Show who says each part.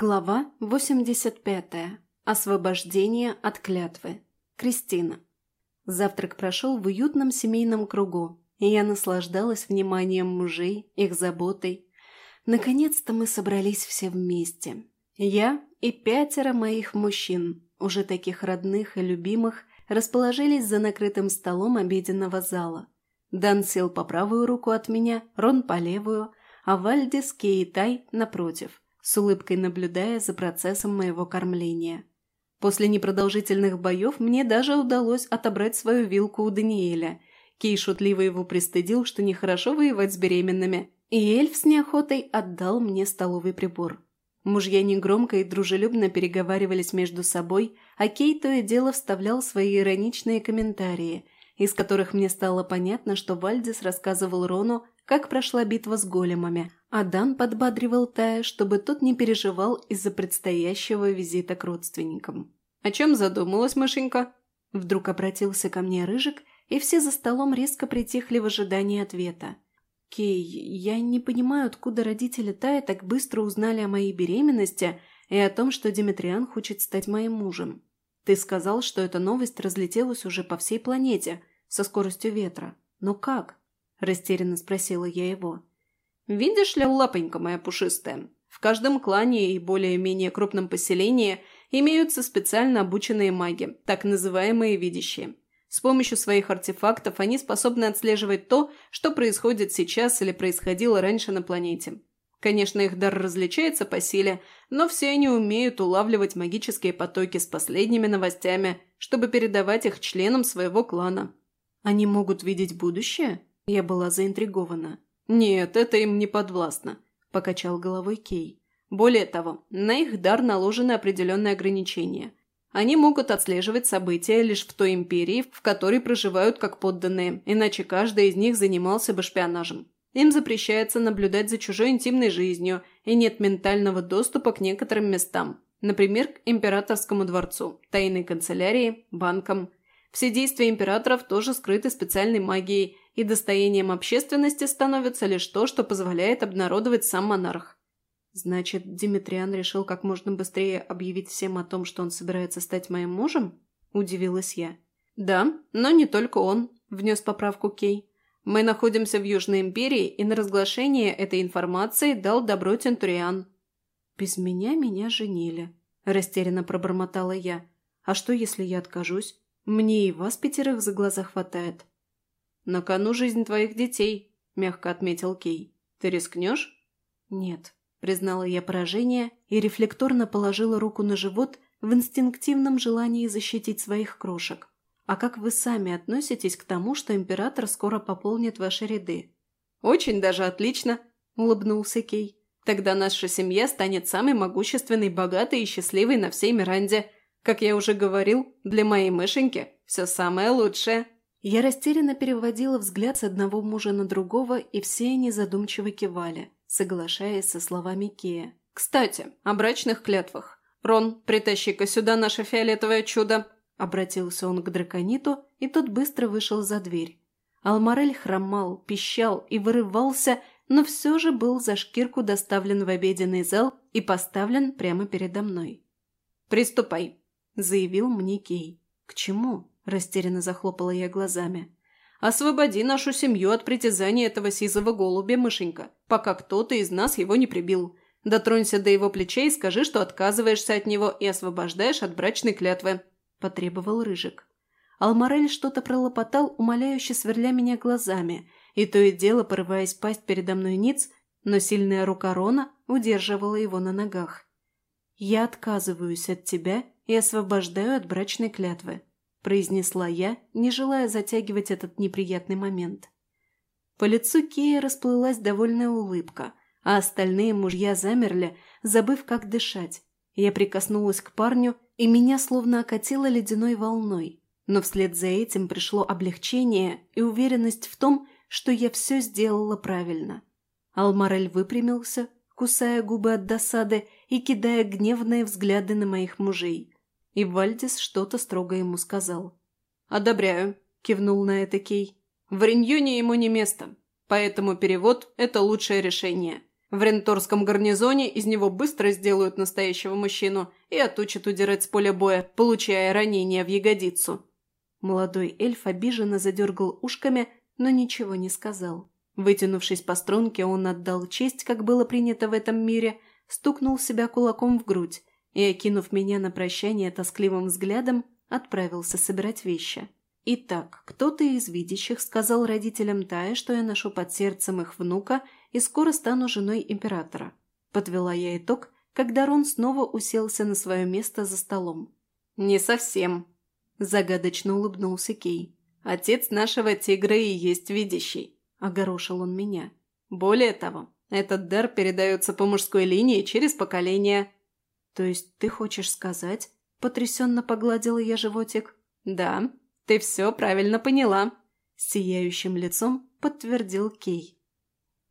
Speaker 1: Глава 85. Освобождение от клятвы. Кристина. Завтрак прошел в уютном семейном кругу, и я наслаждалась вниманием мужей, их заботой. Наконец-то мы собрались все вместе. Я и пятеро моих мужчин, уже таких родных и любимых, расположились за накрытым столом обеденного зала. Дан сел по правую руку от меня, Рон по левую, а Вальдис, Кей и Тай напротив – с улыбкой наблюдая за процессом моего кормления. После непродолжительных боев мне даже удалось отобрать свою вилку у Даниэля. Кей шутливо его пристыдил, что нехорошо воевать с беременными, и эльф с неохотой отдал мне столовый прибор. Мужья негромко и дружелюбно переговаривались между собой, а Кей то и дело вставлял свои ироничные комментарии, из которых мне стало понятно, что Вальдис рассказывал Рону как прошла битва с големами, а Дан подбадривал Тая, чтобы тот не переживал из-за предстоящего визита к родственникам. «О чем задумалась мышенька?» Вдруг обратился ко мне Рыжик, и все за столом резко притихли в ожидании ответа. «Кей, я не понимаю, откуда родители Тая так быстро узнали о моей беременности и о том, что Димитриан хочет стать моим мужем. Ты сказал, что эта новость разлетелась уже по всей планете, со скоростью ветра. Но как?» – растерянно спросила я его. «Видишь ли, лапонька моя пушистая, в каждом клане и более-менее крупном поселении имеются специально обученные маги, так называемые видящие. С помощью своих артефактов они способны отслеживать то, что происходит сейчас или происходило раньше на планете. Конечно, их дар различается по силе, но все они умеют улавливать магические потоки с последними новостями, чтобы передавать их членам своего клана. Они могут видеть будущее? Я была заинтригована. «Нет, это им не подвластно», – покачал головой Кей. «Более того, на их дар наложены определенные ограничения. Они могут отслеживать события лишь в той империи, в которой проживают как подданные, иначе каждый из них занимался бы шпионажем. Им запрещается наблюдать за чужой интимной жизнью, и нет ментального доступа к некоторым местам, например, к императорскому дворцу, тайной канцелярии, банкам. Все действия императоров тоже скрыты специальной магией, и достоянием общественности становится лишь то, что позволяет обнародовать сам монарх. Значит, Димитриан решил как можно быстрее объявить всем о том, что он собирается стать моим мужем? Удивилась я. Да, но не только он, внес поправку Кей. Мы находимся в Южной Империи, и на разглашение этой информации дал добро Тентуриан. Без меня меня женили, растерянно пробормотала я. А что, если я откажусь? Мне и вас пятерых за глаза хватает. «На кону жизнь твоих детей», – мягко отметил Кей. «Ты рискнешь?» «Нет», – признала я поражение и рефлекторно положила руку на живот в инстинктивном желании защитить своих крошек. «А как вы сами относитесь к тому, что император скоро пополнит ваши ряды?» «Очень даже отлично», – улыбнулся Кей. «Тогда наша семья станет самой могущественной, богатой и счастливой на всей Миранде. Как я уже говорил, для моей мышеньки все самое лучшее». Я растерянно переводила взгляд с одного мужа на другого, и все они задумчиво кивали, соглашаясь со словами Кея. «Кстати, о брачных клятвах. Рон, притащи-ка сюда наше фиолетовое чудо!» Обратился он к дракониту, и тот быстро вышел за дверь. Алмарель хромал, пищал и вырывался, но все же был за шкирку доставлен в обеденный зал и поставлен прямо передо мной. «Приступай», – заявил мне Кей. «К чему?» – растерянно захлопала я глазами. «Освободи нашу семью от притязания этого сизого голубя, мышенька, пока кто-то из нас его не прибил. Дотронься до его плечей и скажи, что отказываешься от него и освобождаешь от брачной клятвы», – потребовал Рыжик. Алмарель что-то пролопотал, умоляюще сверля меня глазами, и то и дело, порываясь пасть передо мной ниц, но сильная рука Рона удерживала его на ногах. «Я отказываюсь от тебя и освобождаю от брачной клятвы», – произнесла я, не желая затягивать этот неприятный момент. По лицу Кея расплылась довольная улыбка, а остальные мужья замерли, забыв, как дышать. Я прикоснулась к парню, и меня словно окатило ледяной волной. Но вслед за этим пришло облегчение и уверенность в том, что я все сделала правильно. Алмарель выпрямился, кусая губы от досады и кидая гневные взгляды на моих мужей и Вальдис что-то строго ему сказал. «Одобряю», – кивнул на это Кей. «В Риньоне ему не место, поэтому перевод – это лучшее решение. В ренторском гарнизоне из него быстро сделают настоящего мужчину и отучат удирать с поля боя, получая ранения в ягодицу». Молодой эльф обиженно задергал ушками, но ничего не сказал. Вытянувшись по струнке, он отдал честь, как было принято в этом мире, стукнул себя кулаком в грудь и, окинув меня на прощание тоскливым взглядом, отправился собирать вещи. Итак, кто-то из видящих сказал родителям Тая, что я ношу под сердцем их внука и скоро стану женой императора. Подвела я итог, когда Рон снова уселся на свое место за столом. «Не совсем», – загадочно улыбнулся Кей. «Отец нашего тигра и есть видящий», – огорошил он меня. «Более того, этот дар передается по мужской линии через поколение». «То есть ты хочешь сказать?» – потрясенно погладила я животик. «Да, ты все правильно поняла», – сияющим лицом подтвердил Кей.